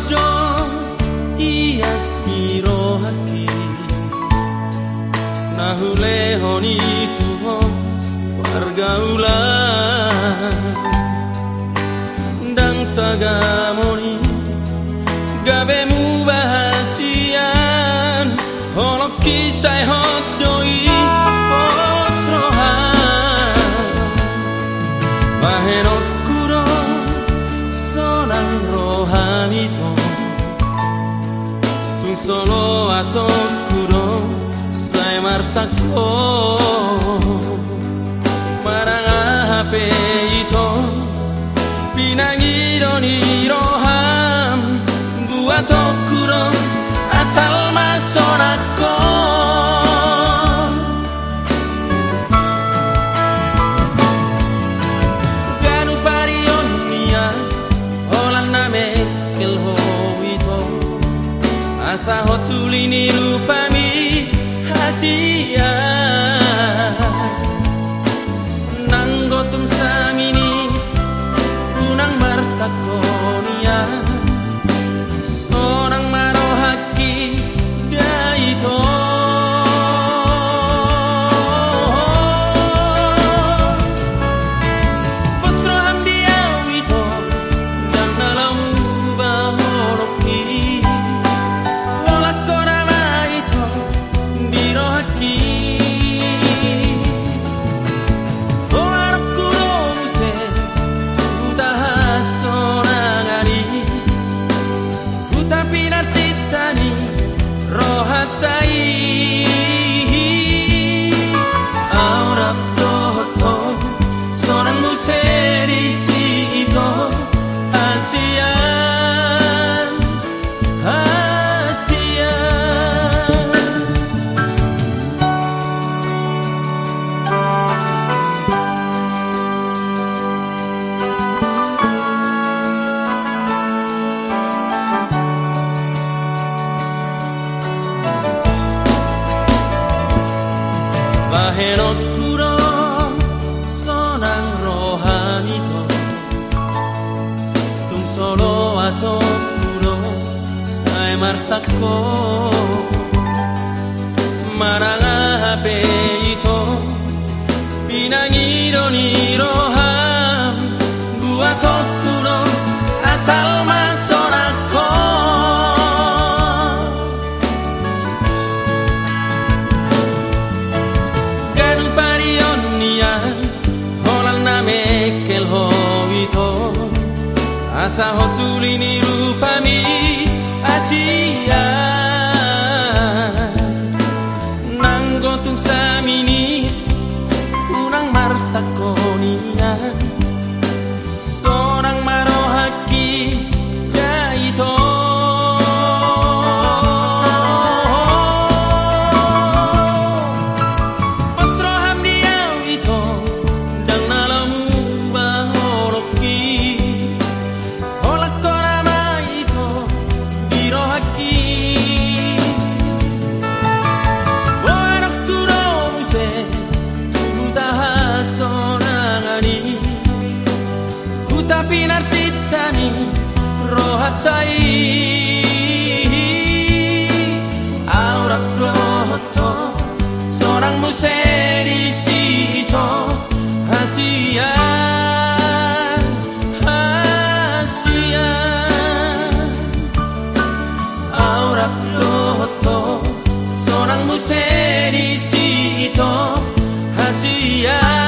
do ias kisah hodoi posrohan sonan solo a son curón, se marsacó. saho tulini rupami hasia nanggo tum samini unang marsakonia seorang Bahenot kuro sonang rohanito Tung az odpuro Sajmar sakko Maralape ito niro. Asa hotuli ni rupani asia. Nanggo samini Unang marsakonian Tahi aurat lutut, seorang musericito hacia